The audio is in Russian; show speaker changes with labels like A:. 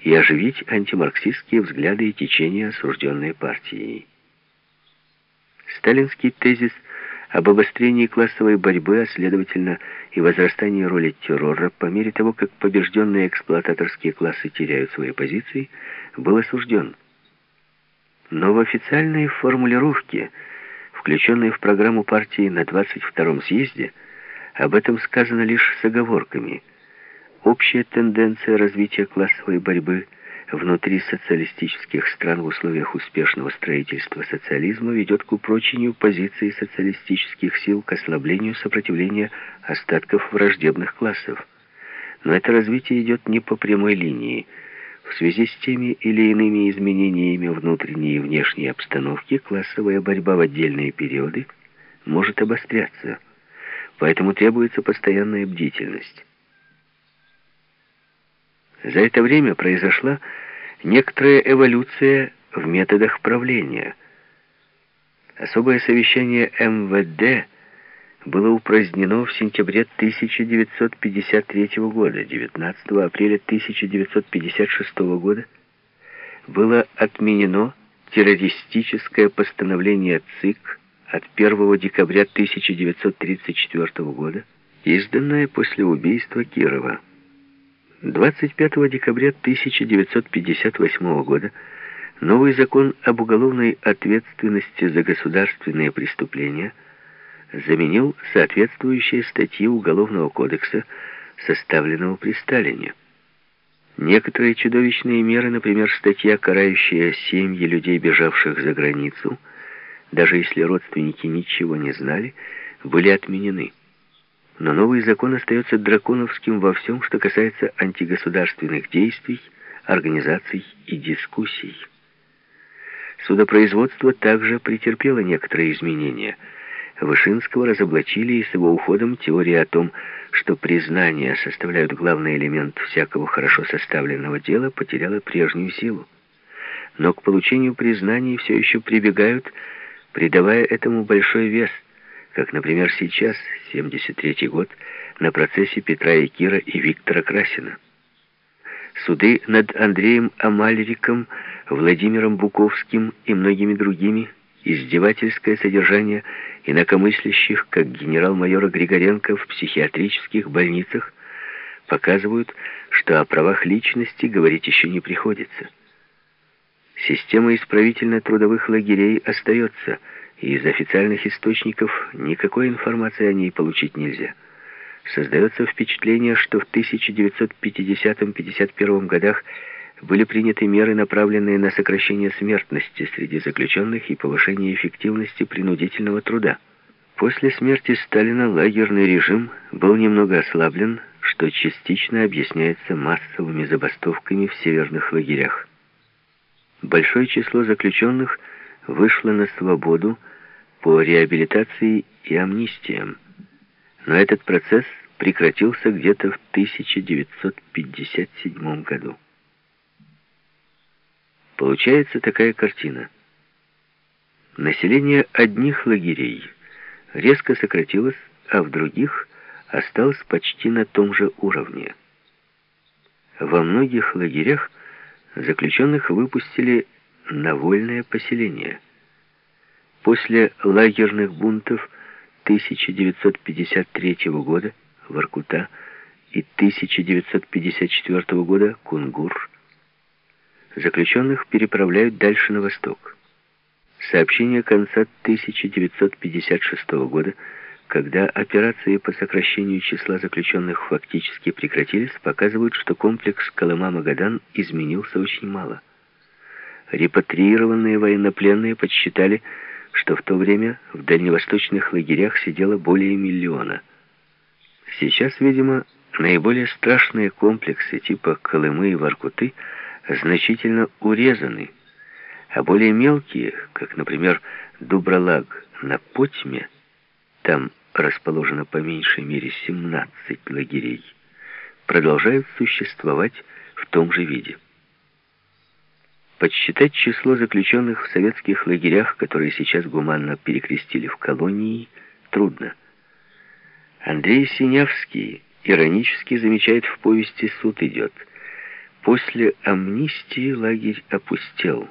A: и оживить антимарксистские взгляды и течения, осужденные партией. Сталинский тезис об обострении классовой борьбы, а следовательно и возрастании роли террора по мере того, как побежденные эксплуататорские классы теряют свои позиции, был осужден. Но в официальной формулировке, включенной в программу партии на 22-м съезде, об этом сказано лишь с оговорками. Общая тенденция развития классовой борьбы внутри социалистических стран в условиях успешного строительства социализма ведет к упрочению позиции социалистических сил к ослаблению сопротивления остатков враждебных классов. Но это развитие идет не по прямой линии. В связи с теми или иными изменениями внутренней и внешней обстановки классовая борьба в отдельные периоды может обостряться – Поэтому требуется постоянная бдительность. За это время произошла некоторая эволюция в методах правления. Особое совещание МВД было упразднено в сентябре 1953 года, 19 апреля 1956 года было отменено террористическое постановление ЦИК от 1 декабря 1934 года, изданная после убийства Кирова. 25 декабря 1958 года новый закон об уголовной ответственности за государственные преступления заменил соответствующие статьи Уголовного кодекса, составленного при Сталине. Некоторые чудовищные меры, например, статья, карающая семьи людей, бежавших за границу – даже если родственники ничего не знали, были отменены. Но новый закон остается драконовским во всем, что касается антигосударственных действий, организаций и дискуссий. Судопроизводство также претерпело некоторые изменения. Вышинского разоблачили, и с его уходом теория о том, что признания составляют главный элемент всякого хорошо составленного дела, потеряла прежнюю силу. Но к получению признаний все еще прибегают придавая этому большой вес, как, например, сейчас, 73-й год, на процессе Петра и Кира и Виктора Красина. Суды над Андреем Амальриком, Владимиром Буковским и многими другими, издевательское содержание инакомыслящих, как генерал-майора Григоренко в психиатрических больницах, показывают, что о правах личности говорить еще не приходится. Система исправительно-трудовых лагерей остается, из официальных источников никакой информации о ней получить нельзя. Создается впечатление, что в 1950-51 годах были приняты меры, направленные на сокращение смертности среди заключенных и повышение эффективности принудительного труда. После смерти Сталина лагерный режим был немного ослаблен, что частично объясняется массовыми забастовками в северных лагерях. Большое число заключенных вышло на свободу по реабилитации и амнистиям. Но этот процесс прекратился где-то в 1957 году. Получается такая картина. Население одних лагерей резко сократилось, а в других осталось почти на том же уровне. Во многих лагерях заключенных выпустили на вольное поселение. После лагерных бунтов 1953 года Воркута и 1954 года Кунгур заключенных переправляют дальше на восток. Сообщение конца 1956 года когда операции по сокращению числа заключенных фактически прекратились, показывают, что комплекс Колыма-Магадан изменился очень мало. Репатриированные военнопленные подсчитали, что в то время в дальневосточных лагерях сидело более миллиона. Сейчас, видимо, наиболее страшные комплексы типа Колымы и Воркуты значительно урезаны, а более мелкие, как, например, Дубралаг на Потьме, там расположено по меньшей мере 17 лагерей, продолжают существовать в том же виде. Подсчитать число заключенных в советских лагерях, которые сейчас гуманно перекрестили в колонии, трудно. Андрей Синявский иронически замечает в повести «Суд идет». После амнистии лагерь опустел.